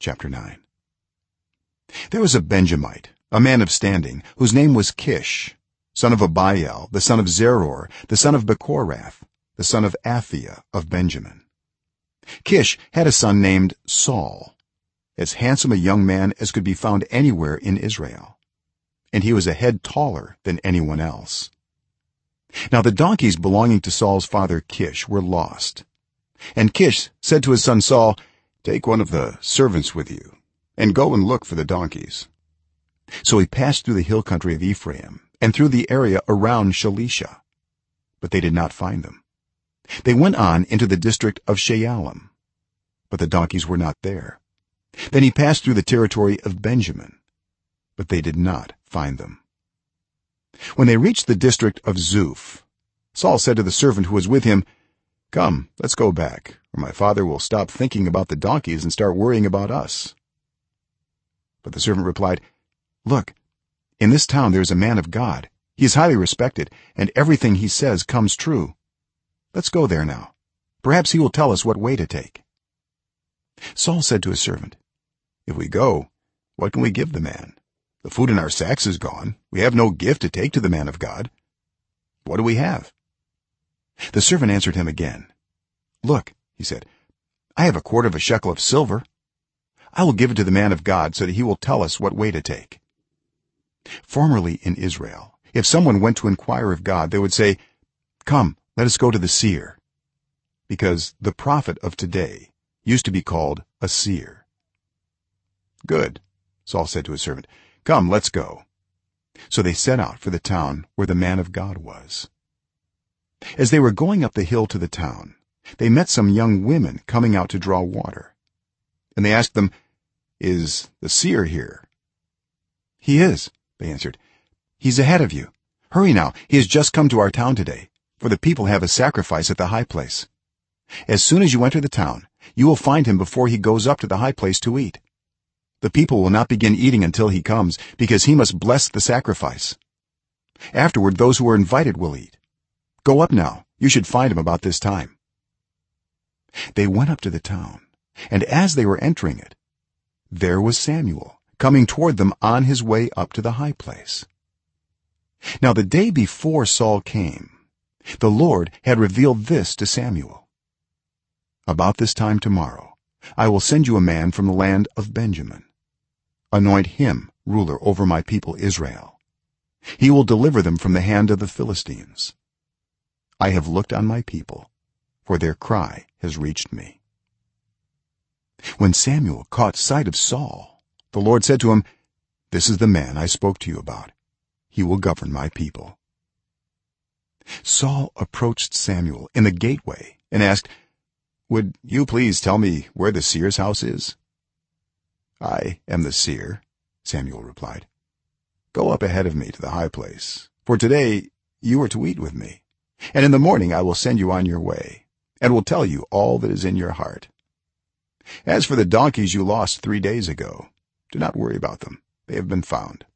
chapter 9 there was a benjamite a man of standing whose name was kish son of abiel the son of zeror the son of bekorath the son of aphiah of benjamin. Kish had a son named saul as handsome a young man as could be found anywhere in israel and he was a head taller than anyone else. Now the donkeys belonging to saul's father kish were lost and kish said to his son saul take one of the servants with you and go and look for the donkeys. So he passed through the hill country of ephraim and through the area around shalisha but they did not find them. They went on into the district of shaalim but the donkeys were not there. Then he passed through the territory of benjamin but they did not find them. When they reached the district of zuph saul said to the servant who was with him come let's go back or my father will stop thinking about the donkeys and start worrying about us. But the servant replied look in this town there is a man of god. He is highly respected and everything he says comes true. Let's go there now. Perhaps he will tell us what way to take. Saul said to his servant if we go what can we give the man? The food in our sacks is gone. We have no gift to take to the man of god. What do we have the servant answered him again. Look he said i have a quarter of a shekel of silver. I will give it to the man of god so that he will tell us what way to take. Formerly in israel if someone went to inquire of god they would say come let us go to the seer because the prophet of today used to be called a seer. Good saul said to his servant come let's go. So they set out for the town where the man of god was as they were going up the hill to the town they met some young women coming out to draw water. And they asked them is the seer here? He is they answered. He's ahead of you. Hurry now. He has just come to our town today for the people have a sacrifice at the high place. As soon as you enter the town you will find him before he goes up to the high place to eat. The people will not begin eating until he comes because he must bless the sacrifice. Afterward those who are invited will eat go up now. You should find him about this time. They went up to the town and as they were entering it there was samuel coming toward them on his way up to the high place. Now the day before saul came the lord had revealed this to samuel. About this time tomorrow i will send you a man from the land of benjamin. Anoint him ruler over my people israel. He will deliver them from the hand of the philistines i have looked on my people for their cry has reached me. When samuel caught sight of saul the lord said to him this is the man i spoke to you about. He will govern my people. Saul approached samuel in the gateway and asked would you please tell me where the seer's house is? I am the seer samuel replied. Go up ahead of me to the high place for today you are to eat with me and in the morning i will send you on your way and will tell you all that is in your heart. As for the donkeys you lost 3 days ago do not worry about them. They have been found.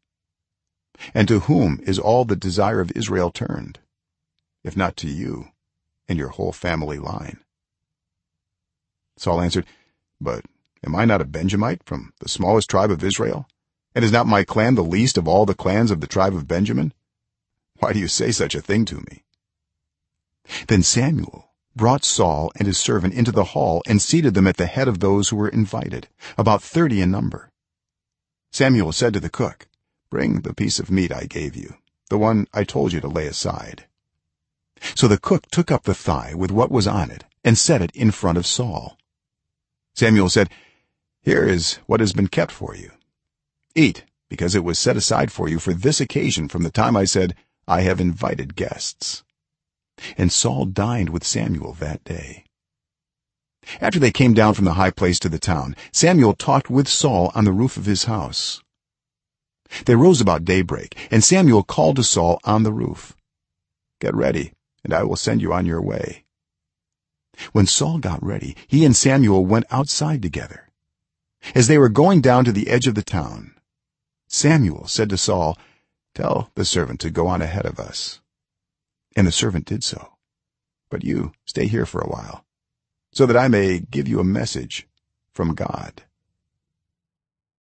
And to whom is all the desire of israel turned if not to you and your whole family line? Saul answered but am i not a benjamite from the smallest tribe of israel? And is not my clan the least of all the clans of the tribe of benjamin? Why do you say such a thing to me then samuel brought saul and his servant into the hall and seated them at the head of those who were invited about 30 in number. Samuel said to the cook bring the piece of meat i gave you the one i told you to lay aside. So the cook took up the thigh with what was on it and set it in front of saul. Samuel said here is what has been kept for you. Eat because it was set aside for you for this occasion from the time i said i have invited guests and saul dined with samuel that day. After they came down from the high place to the town samuel talked with saul on the roof of his house. They rose about daybreak and samuel called to saul on the roof. Get ready and i will send you on your way. When saul got ready he and samuel went outside together. As they were going down to the edge of the town samuel said to saul tell the servant to go on ahead of us and the servant did so. But you stay here for a while so that i may give you a message from god